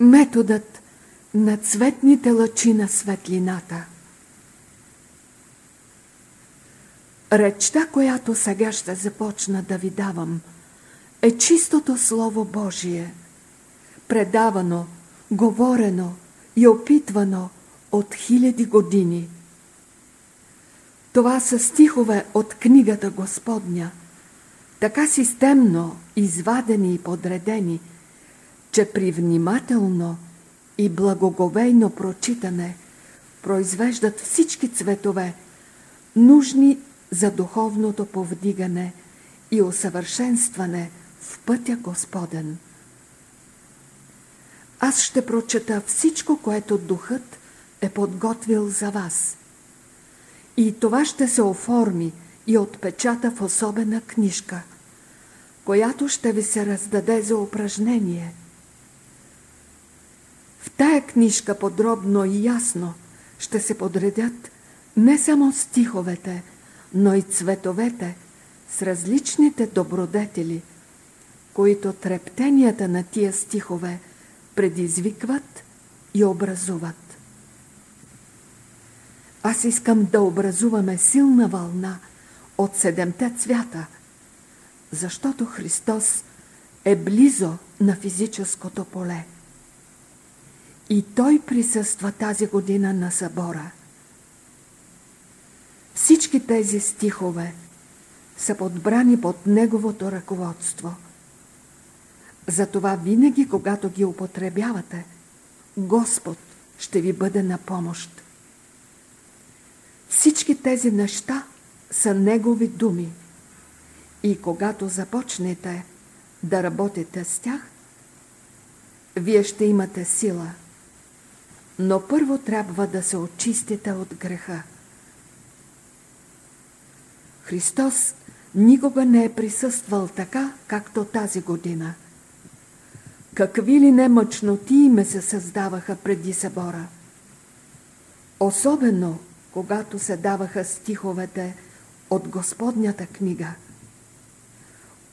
методът на цветните лъчи на светлината. Речта, която сега ще започна да ви давам, е чистото Слово Божие, предавано, говорено и опитвано от хиляди години. Това са стихове от книгата Господня, така системно извадени и подредени, че при внимателно и благоговейно прочитане произвеждат всички цветове, нужни за духовното повдигане и усъвършенстване в пътя Господен. Аз ще прочета всичко, което Духът е подготвил за вас. И това ще се оформи и отпечата в особена книжка, която ще ви се раздаде за упражнение. В тая книжка подробно и ясно ще се подредят не само стиховете, но и цветовете с различните добродетели, които трептенията на тия стихове предизвикват и образуват. Аз искам да образуваме силна вълна от седемте цвята, защото Христос е близо на физическото поле. И Той присъства тази година на събора. Всички тези стихове са подбрани под Неговото ръководство. Затова винаги, когато ги употребявате, Господ ще ви бъде на помощ. Всички тези неща са Негови думи. И когато започнете да работите с тях, вие ще имате сила. Но първо трябва да се очистите от греха. Христос никога не е присъствал така, както тази година. Какви ли не мъчноти ме се създаваха преди събора. Особено, когато се даваха стиховете от Господнята книга,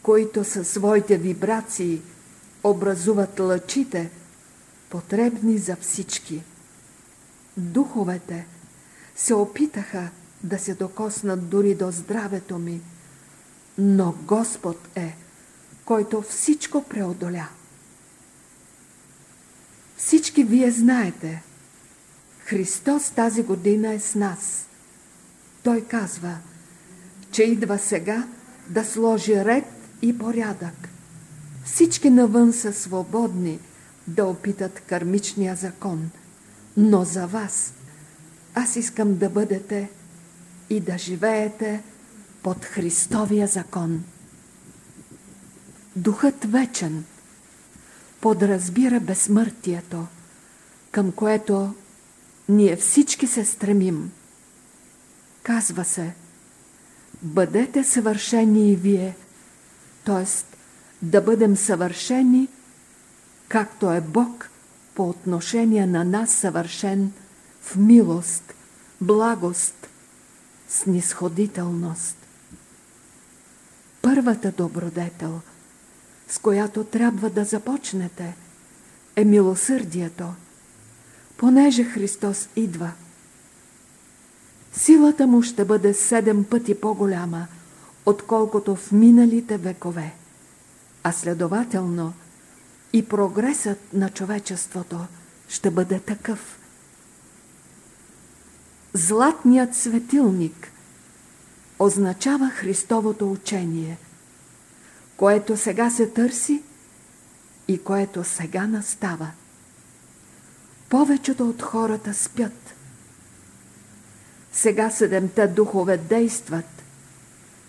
които със своите вибрации образуват лъчите, потребни за всички. Духовете се опитаха да се докоснат дори до здравето ми, но Господ е, който всичко преодоля. Всички вие знаете, Христос тази година е с нас. Той казва, че идва сега да сложи ред и порядък. Всички навън са свободни да опитат кармичния закон, но за вас аз искам да бъдете и да живеете под Христовия закон. Духът вечен подразбира безсмъртието, към което ние всички се стремим. Казва се, бъдете съвършени и вие, т.е. да бъдем съвършени, както е Бог по отношение на нас съвършен в милост, благост, снисходителност. Първата добродетел, с която трябва да започнете, е милосърдието, понеже Христос идва. Силата му ще бъде седем пъти по-голяма, отколкото в миналите векове, а следователно и прогресът на човечеството ще бъде такъв – Златният светилник означава Христовото учение, което сега се търси и което сега настава. Повечето от хората спят. Сега седемте духове действат.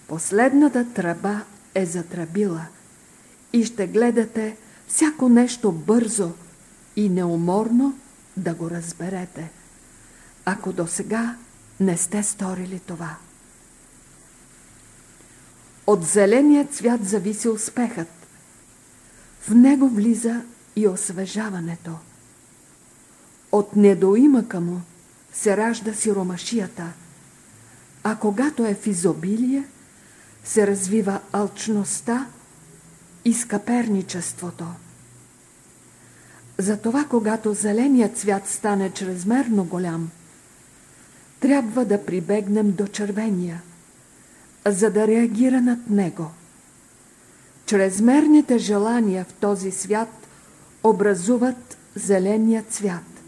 Последната тръба е затрабила и ще гледате всяко нещо бързо и неуморно да го разберете ако до сега не сте сторили това. От зеления цвят зависи успехът. В него влиза и освежаването. От недоимъка му се ражда сиромашията, а когато е в изобилие, се развива алчността и скъперничеството. Затова, когато зеленият цвят стане чрезмерно голям, трябва да прибегнем до червения, за да реагира над него. Чрезмерните желания в този свят образуват зеления цвят.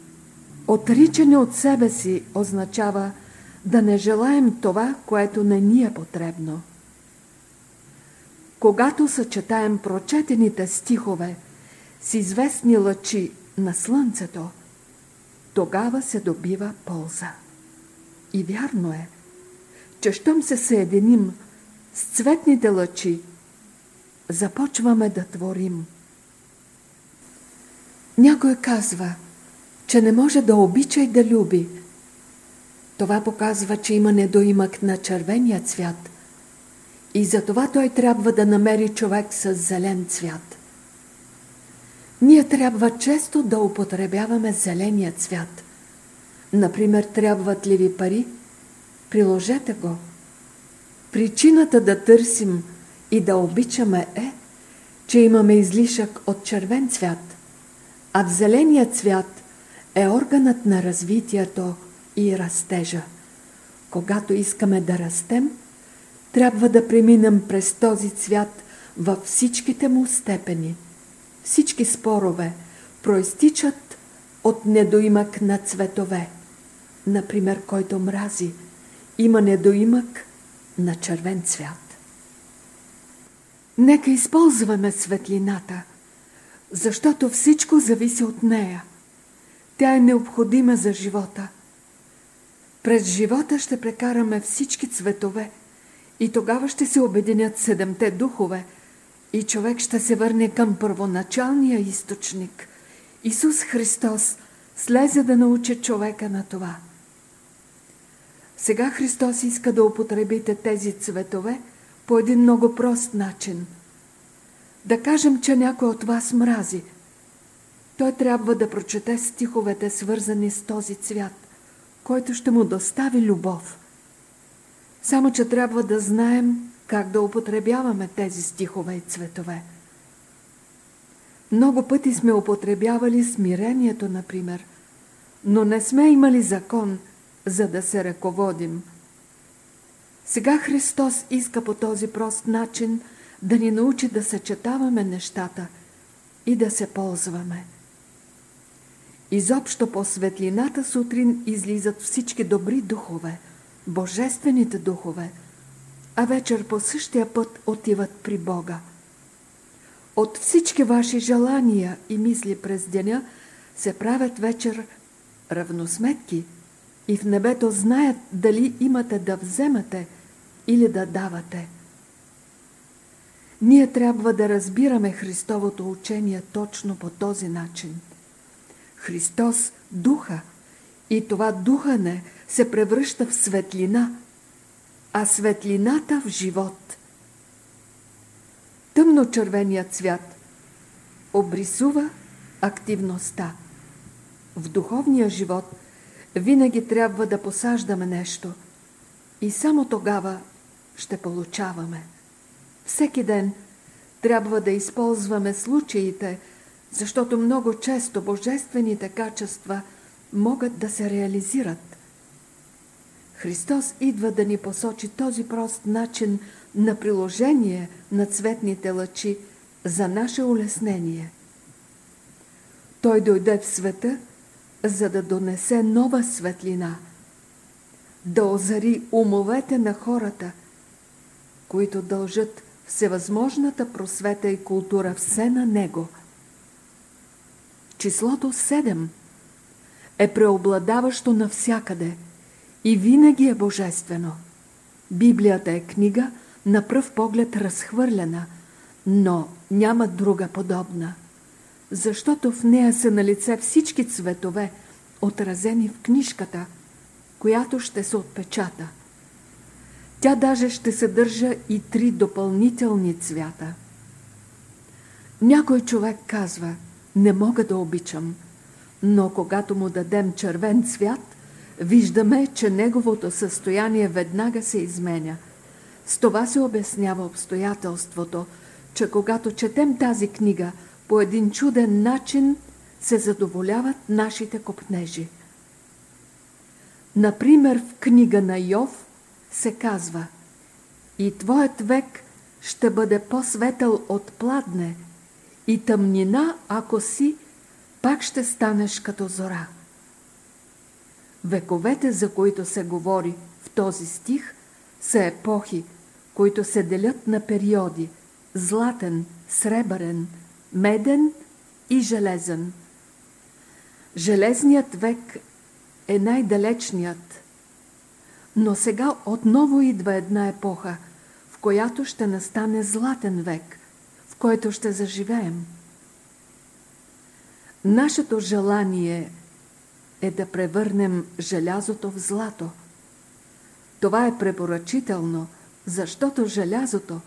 Отричане от себе си означава да не желаем това, което не ни е потребно. Когато съчетаем прочетените стихове с известни лъчи на слънцето, тогава се добива полза. И вярно е, че щом се съединим с цветните лъчи, започваме да творим. Някой казва, че не може да обича и да люби. Това показва, че има недоимък на червения цвят. И затова той трябва да намери човек с зелен цвят. Ние трябва често да употребяваме зеления цвят. Например, трябват ли ви пари? Приложете го. Причината да търсим и да обичаме е, че имаме излишък от червен цвят, а в зеления цвят е органът на развитието и растежа. Когато искаме да растем, трябва да преминем през този цвят във всичките му степени. Всички спорове проистичат от недоимък на цветове. Например, който мрази, има недоимък на червен цвят. Нека използваме светлината, защото всичко зависи от нея. Тя е необходима за живота. През живота ще прекараме всички цветове и тогава ще се обединят седемте духове и човек ще се върне към първоначалния източник. Исус Христос слезе да научи човека на това. Сега Христос иска да употребите тези цветове – по един много прост начин. Да кажем, че някой от вас мрази. Той трябва да прочете стиховете, свързани с този цвят, който ще му достави любов. Само, че трябва да знаем как да употребяваме тези стихове и цветове. Много пъти сме употребявали смирението, например, но не сме имали закон, за да се ръководим – сега Христос иска по този прост начин да ни научи да съчетаваме нещата и да се ползваме. Изобщо по светлината сутрин излизат всички добри духове, божествените духове, а вечер по същия път отиват при Бога. От всички ваши желания и мисли през деня се правят вечер равносметки и в небето знаят дали имате да вземате – или да давате. Ние трябва да разбираме Христовото учение точно по този начин. Христос духа и това духане се превръща в светлина, а светлината в живот. Тъмно-червеният цвят обрисува активността. В духовния живот винаги трябва да посаждаме нещо и само тогава ще получаваме. Всеки ден трябва да използваме случаите, защото много често божествените качества могат да се реализират. Христос идва да ни посочи този прост начин на приложение на цветните лъчи за наше улеснение. Той дойде в света, за да донесе нова светлина, да озари умовете на хората – които дължат всевъзможната просвета и култура все на Него. Числото 7 е преобладаващо навсякъде и винаги е божествено. Библията е книга, на пръв поглед разхвърлена, но няма друга подобна, защото в нея са на лице всички цветове, отразени в книжката, която ще се отпечата – тя даже ще съдържа и три допълнителни цвята. Някой човек казва, не мога да обичам, но когато му дадем червен цвят, виждаме, че неговото състояние веднага се изменя. С това се обяснява обстоятелството, че когато четем тази книга по един чуден начин, се задоволяват нашите копнежи. Например, в книга на Йов се казва И твоят век ще бъде по-светъл от пладне и тъмнина, ако си, пак ще станеш като зора. Вековете, за които се говори в този стих, са епохи, които се делят на периоди – златен, сребърен, меден и железен. Железният век е най-далечният, но сега отново идва една епоха, в която ще настане златен век, в който ще заживеем. Нашето желание е да превърнем желязото в злато. Това е препоръчително, защото желязото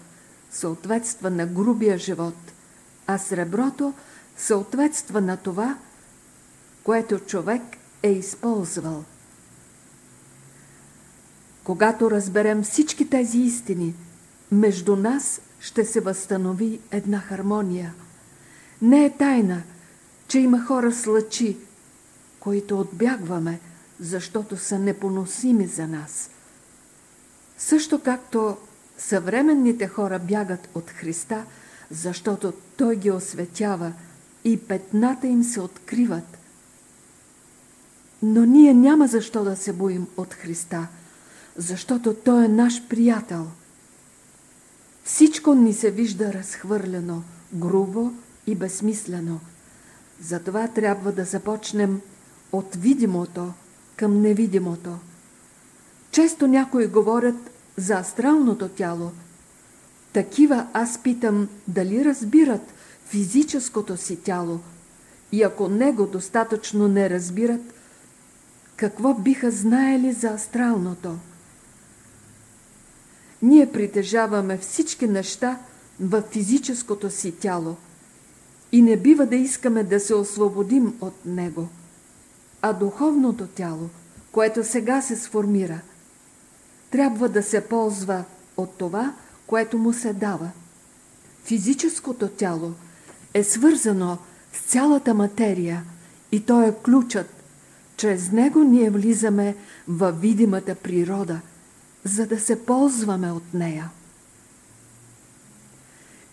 съответства на грубия живот, а среброто съответства на това, което човек е използвал. Когато разберем всички тези истини, между нас ще се възстанови една хармония. Не е тайна, че има хора с лъчи, които отбягваме, защото са непоносими за нас. Също както съвременните хора бягат от Христа, защото Той ги осветява и петната им се откриват. Но ние няма защо да се боим от Христа, защото Той е наш приятел. Всичко ни се вижда разхвърлено, грубо и безсмислено. Затова трябва да започнем от видимото към невидимото. Често някои говорят за астралното тяло. Такива аз питам дали разбират физическото си тяло и ако него достатъчно не разбират, какво биха знаели за астралното? Ние притежаваме всички неща в физическото си тяло и не бива да искаме да се освободим от него – а духовното тяло, което сега се сформира, трябва да се ползва от това, което му се дава. Физическото тяло е свързано с цялата материя и то е ключът. Чрез него ние влизаме в видимата природа, за да се ползваме от нея.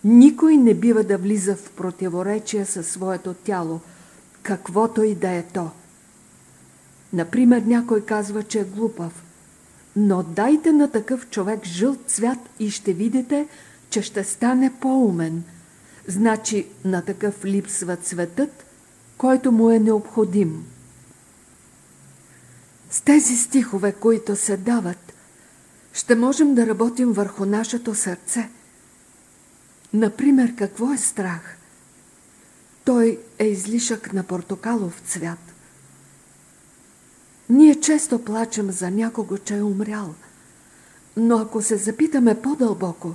Никой не бива да влиза в противоречие със своето тяло, каквото и да е то – Например, някой казва, че е глупав. Но дайте на такъв човек жълт цвят и ще видите, че ще стане по-умен. Значи на такъв липсва цветът, който му е необходим. С тези стихове, които се дават, ще можем да работим върху нашето сърце. Например, какво е страх? Той е излишък на портокалов цвят. Ние често плачем за някого, че е умрял. Но ако се запитаме по-дълбоко,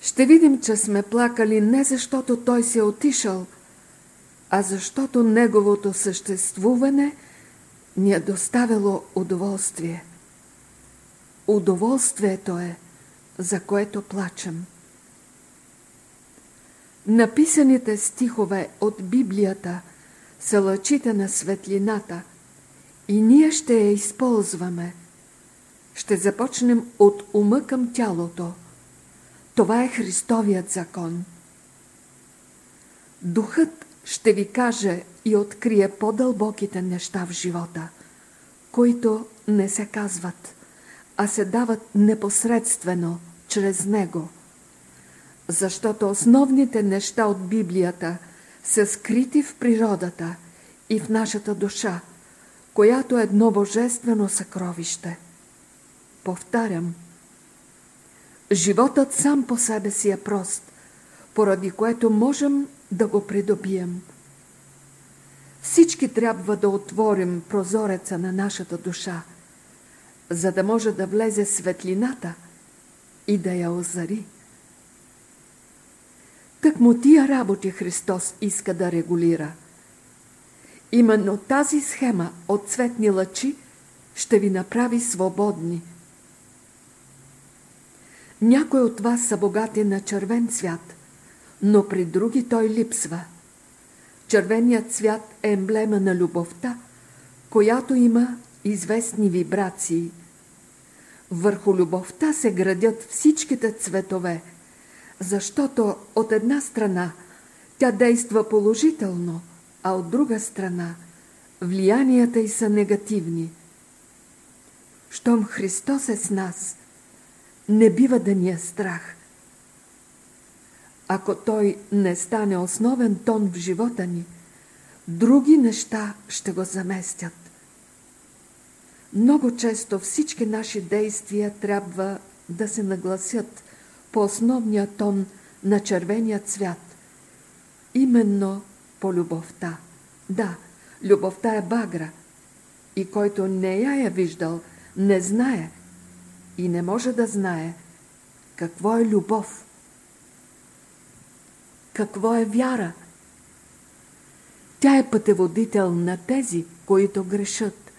ще видим, че сме плакали не защото той се е отишъл, а защото неговото съществуване ни е доставило удоволствие. Удоволствието е, за което плачем. Написаните стихове от Библията са лъчите на светлината – и ние ще я използваме. Ще започнем от ума към тялото. Това е Христовият закон. Духът ще ви каже и открие по-дълбоките неща в живота, които не се казват, а се дават непосредствено, чрез него. Защото основните неща от Библията са скрити в природата и в нашата душа – която е едно божествено съкровище. Повтарям, животът сам по себе си е прост, поради което можем да го придобием. Всички трябва да отворим прозореца на нашата душа, за да може да влезе светлината и да я озари. Му тия работи Христос иска да регулира – Именно тази схема от цветни лъчи ще ви направи свободни. Някои от вас са богати на червен цвят, но при други той липсва. Червеният цвят е емблема на любовта, която има известни вибрации. Върху любовта се градят всичките цветове, защото от една страна тя действа положително, а от друга страна влиянията й са негативни. Щом Христос е с нас, не бива да ни е страх. Ако Той не стане основен тон в живота ни, други неща ще го заместят. Много често всички наши действия трябва да се нагласят по основния тон на червения цвят, именно по любовта. Да, любовта е багра и който не я е виждал, не знае и не може да знае какво е любов, какво е вяра. Тя е пътеводител на тези, които грешат.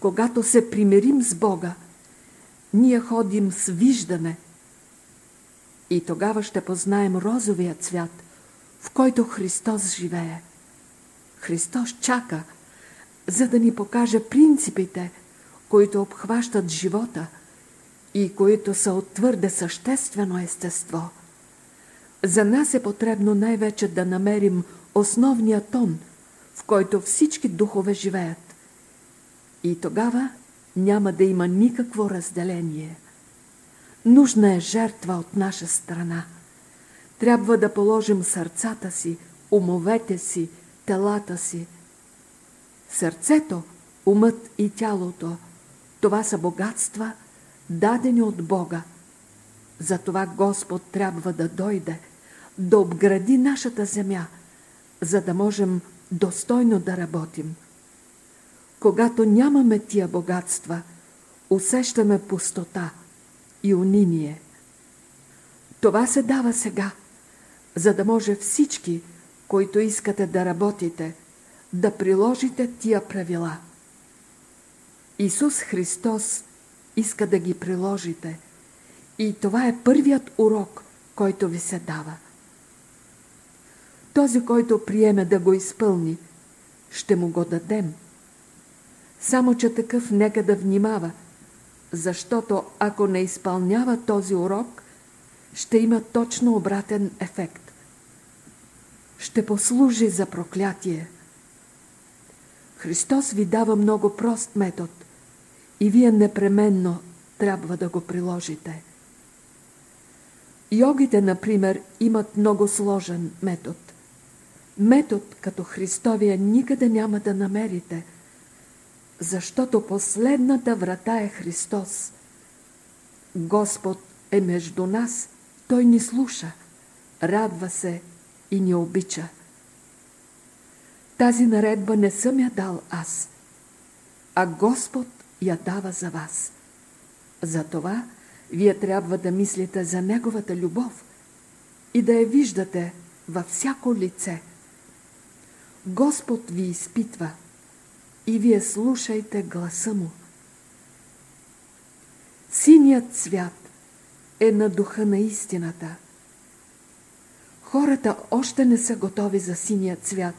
Когато се примирим с Бога, ние ходим с виждане и тогава ще познаем розовия цвят, в който Христос живее. Христос чака, за да ни покаже принципите, които обхващат живота и които са от твърде съществено естество. За нас е потребно най-вече да намерим основния тон, в който всички духове живеят. И тогава няма да има никакво разделение. Нужна е жертва от наша страна. Трябва да положим сърцата си, умовете си, телата си. Сърцето, умът и тялото – това са богатства, дадени от Бога. Затова Господ трябва да дойде, да обгради нашата земя, за да можем достойно да работим. Когато нямаме тия богатства, усещаме пустота и униние. Това се дава сега, за да може всички, които искате да работите, да приложите тия правила. Исус Христос иска да ги приложите и това е първият урок, който ви се дава. Този, който приеме да го изпълни, ще му го дадем. Само, че такъв нека да внимава, защото ако не изпълнява този урок, ще има точно обратен ефект. Ще послужи за проклятие. Христос ви дава много прост метод и вие непременно трябва да го приложите. Йогите, например, имат много сложен метод. Метод като Христовия никъде няма да намерите, защото последната врата е Христос. Господ е между нас, Той ни слуша, радва се и ни обича. Тази наредба не съм я дал аз, а Господ я дава за вас. Затова вие трябва да мислите за Неговата любов и да я виждате във всяко лице. Господ ви изпитва и вие слушайте гласа Му. Синият цвят е на духа на истината. Хората още не са готови за синия цвят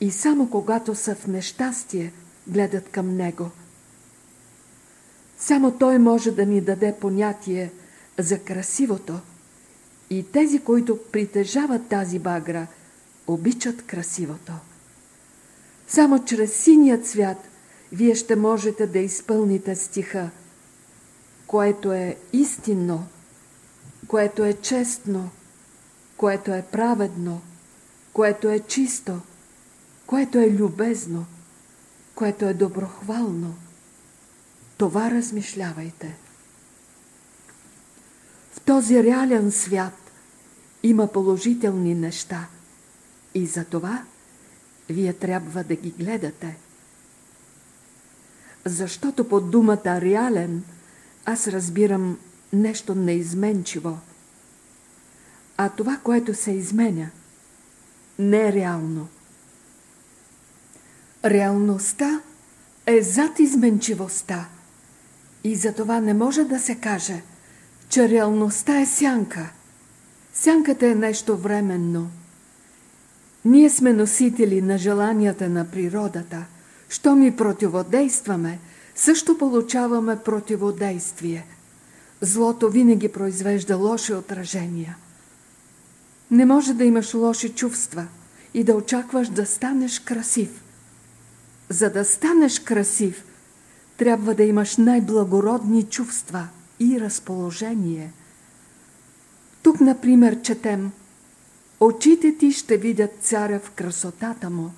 и само когато са в нещастие, гледат към него. Само той може да ни даде понятие за красивото и тези, които притежават тази багра, обичат красивото. Само чрез синия цвят вие ще можете да изпълните стиха, което е истинно, което е честно, което е праведно, което е чисто, което е любезно, което е доброхвално. Това размишлявайте. В този реален свят има положителни неща и за това вие трябва да ги гледате. Защото под думата реален аз разбирам нещо неизменчиво. А това, което се изменя, не е реално. Реалността е зад изменчивостта и затова не може да се каже, че реалността е сянка. Сянката е нещо временно. Ние сме носители на желанията на природата. Що ми противодействаме, също получаваме противодействие. Злото винаги произвежда лоши отражения. Не може да имаш лоши чувства и да очакваш да станеш красив. За да станеш красив, трябва да имаш най-благородни чувства и разположение. Тук, например, четем Очите ти ще видят царя в красотата му.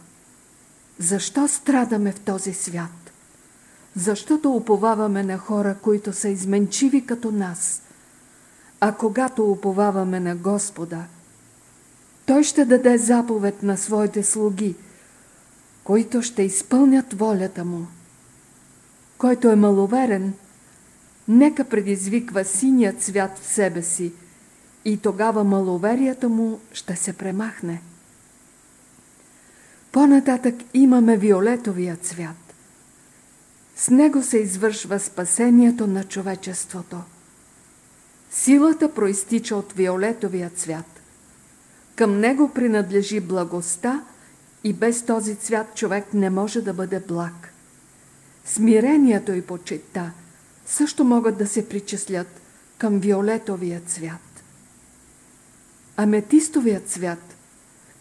Защо страдаме в този свят? Защото уповаваме на хора, които са изменчиви като нас. А когато уповаваме на Господа, Той ще даде заповед на своите слуги, които ще изпълнят волята Му. Който е маловерен, нека предизвиква синият свят в себе си и тогава маловерието му ще се премахне. По-нататък имаме виолетовия цвят. С него се извършва спасението на човечеството. Силата проистича от виолетовия цвят. Към него принадлежи благостта и без този цвят човек не може да бъде благ. Смирението и почита също могат да се причислят към виолетовия цвят. Аметистовият цвят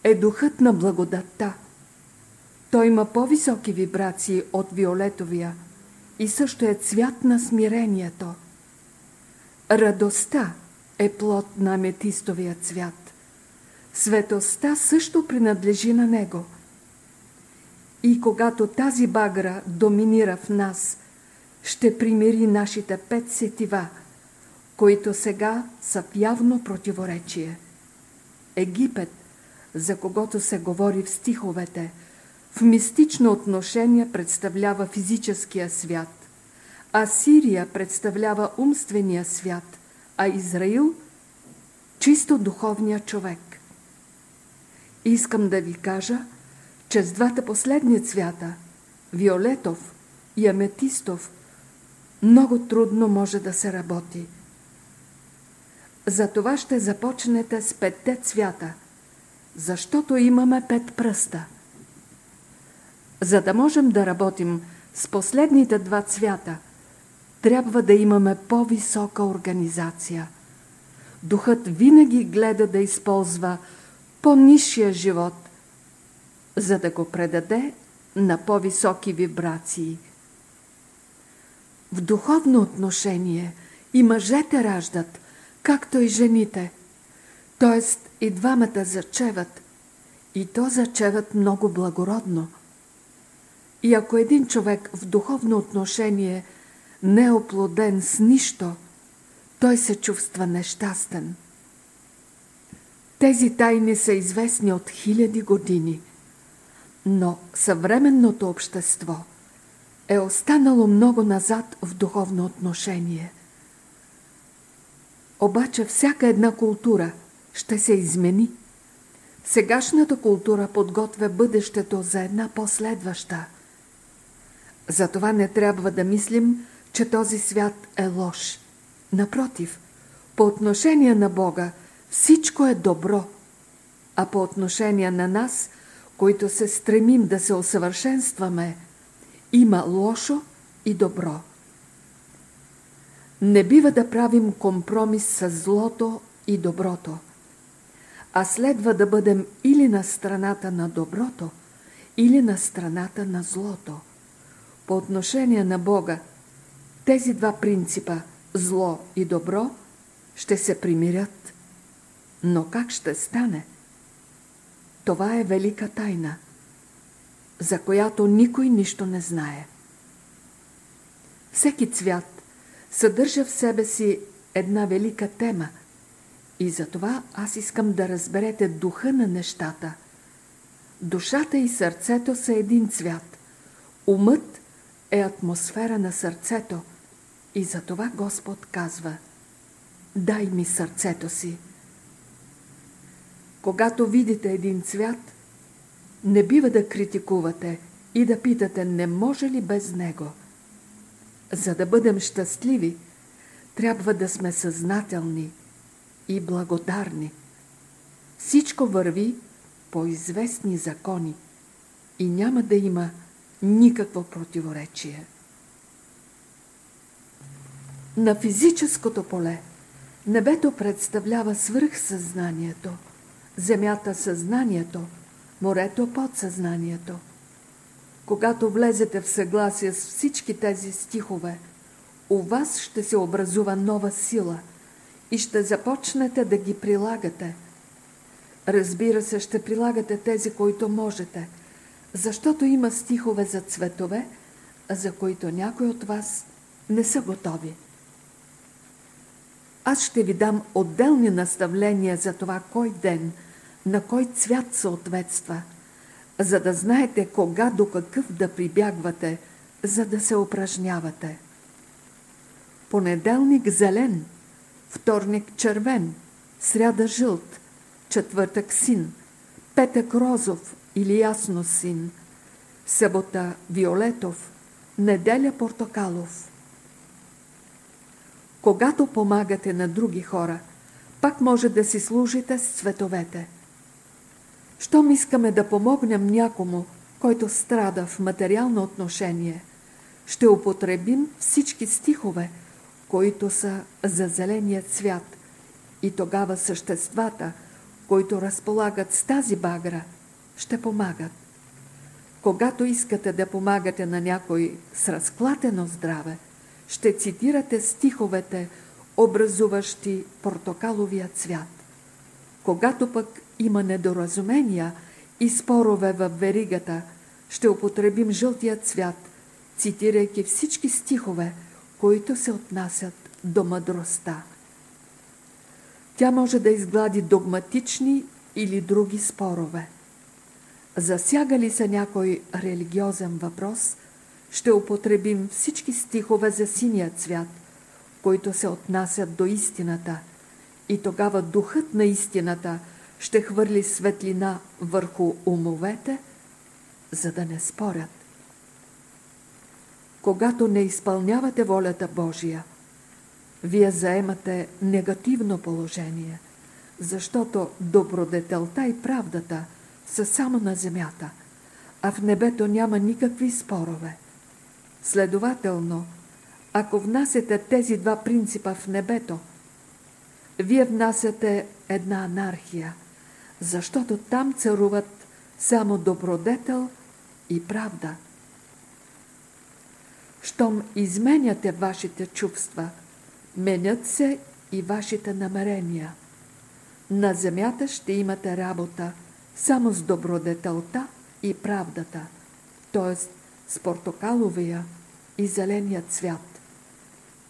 е духът на благодатта. Той има по-високи вибрации от виолетовия и също е цвят на смирението. Радостта е плод на аметистовия цвят. Светостта също принадлежи на него – и когато тази багра доминира в нас, ще примири нашите пет сетива, които сега са в явно противоречие. Египет, за когото се говори в стиховете, в мистично отношение представлява физическия свят, а Сирия представлява умствения свят, а Израил – чисто духовния човек. Искам да ви кажа – че с двата последни цвята, виолетов и аметистов, много трудно може да се работи. Затова ще започнете с петте цвята, защото имаме пет пръста. За да можем да работим с последните два цвята, трябва да имаме по-висока организация. Духът винаги гледа да използва по-низшия живот – за да го предаде на по-високи вибрации. В духовно отношение и мъжете раждат, както и жените, т.е. и двамата зачеват, и то зачеват много благородно. И ако един човек в духовно отношение не е оплоден с нищо, той се чувства нещастен. Тези тайни са известни от хиляди години – но съвременното общество е останало много назад в духовно отношение. Обаче всяка една култура ще се измени. Сегашната култура подготвя бъдещето за една последваща. Затова не трябва да мислим, че този свят е лош. Напротив, по отношение на Бога всичко е добро, а по отношение на нас – които се стремим да се усъвършенстваме, има лошо и добро. Не бива да правим компромис с злото и доброто, а следва да бъдем или на страната на доброто, или на страната на злото. По отношение на Бога, тези два принципа – зло и добро – ще се примирят. Но как ще стане – това е велика тайна, за която никой нищо не знае. Всеки цвят съдържа в себе си една велика тема и затова аз искам да разберете духа на нещата. Душата и сърцето са един цвят. Умът е атмосфера на сърцето и затова Господ казва Дай ми сърцето си. Когато видите един цвят, не бива да критикувате и да питате, не може ли без него. За да бъдем щастливи, трябва да сме съзнателни и благодарни. Всичко върви по известни закони и няма да има никакво противоречие. На физическото поле небето представлява свръхсъзнанието, земята съзнанието, морето подсъзнанието. Когато влезете в съгласие с всички тези стихове, у вас ще се образува нова сила и ще започнете да ги прилагате. Разбира се, ще прилагате тези, които можете, защото има стихове за цветове, за които някои от вас не са готови. Аз ще ви дам отделни наставления за това кой ден, на кой цвят съответства, за да знаете кога до какъв да прибягвате, за да се упражнявате. Понеделник зелен, вторник червен, сряда жълт, четвъртък син, петък розов или ясно син, събота виолетов, неделя портокалов. Когато помагате на други хора, пак може да си служите с цветовете. Щом искаме да помогнем някому, който страда в материално отношение, ще употребим всички стихове, които са за зеления цвят и тогава съществата, които разполагат с тази багра, ще помагат. Когато искате да помагате на някой с разклатено здраве, ще цитирате стиховете, образуващи портокаловия цвят. Когато пък има недоразумения и спорове в веригата, ще употребим жълтия цвят, цитирайки всички стихове, които се отнасят до мъдростта. Тя може да изглади догматични или други спорове. Засяга ли се някой религиозен въпрос – ще употребим всички стихове за синия цвят, които се отнасят до истината, и тогава духът на истината ще хвърли светлина върху умовете, за да не спорят. Когато не изпълнявате волята Божия, вие заемате негативно положение, защото добродетелта и правдата са само на земята, а в небето няма никакви спорове – Следователно, ако внасяте тези два принципа в небето, вие внасяте една анархия, защото там царуват само добродетел и правда. Щом изменяте вашите чувства, менят се и вашите намерения. На земята ще имате работа само с добродетелта и правдата, т.е с портокаловия и зеления цвят.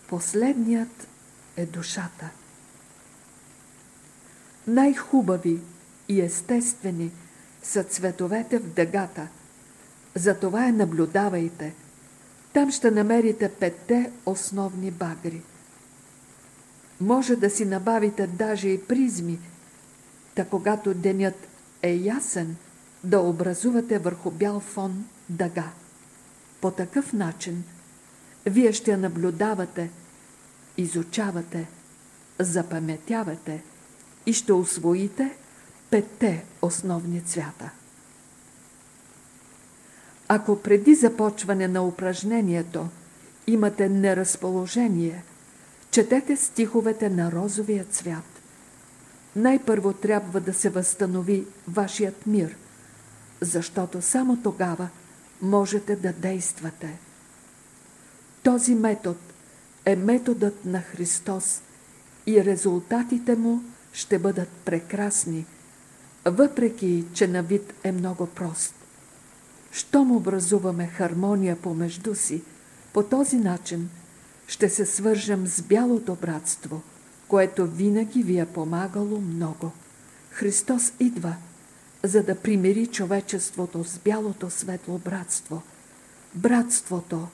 Последният е душата. Най-хубави и естествени са цветовете в дъгата. Затова я наблюдавайте. Там ще намерите петте основни багри. Може да си набавите даже и призми, та когато денят е ясен, да образувате върху бял фон дъга. По такъв начин вие ще наблюдавате, изучавате, запаметявате и ще освоите петте основни цвята. Ако преди започване на упражнението имате неразположение, четете стиховете на розовия цвят. Най-първо трябва да се възстанови вашият мир, защото само тогава можете да действате. Този метод е методът на Христос и резултатите му ще бъдат прекрасни, въпреки че на вид е много прост. Щом образуваме хармония помежду си, по този начин ще се свържем с бялото братство, което винаги ви е помагало много. Христос идва – за да примири човечеството с бялото светло братство, братството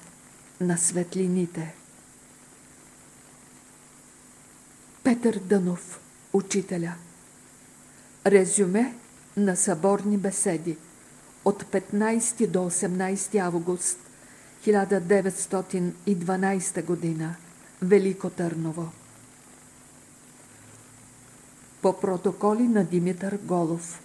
на светлините. Петър Дънов, учителя Резюме на съборни беседи. От 15 до 18 август 1912 година. Велико Търново. По протоколи на Димитър Голов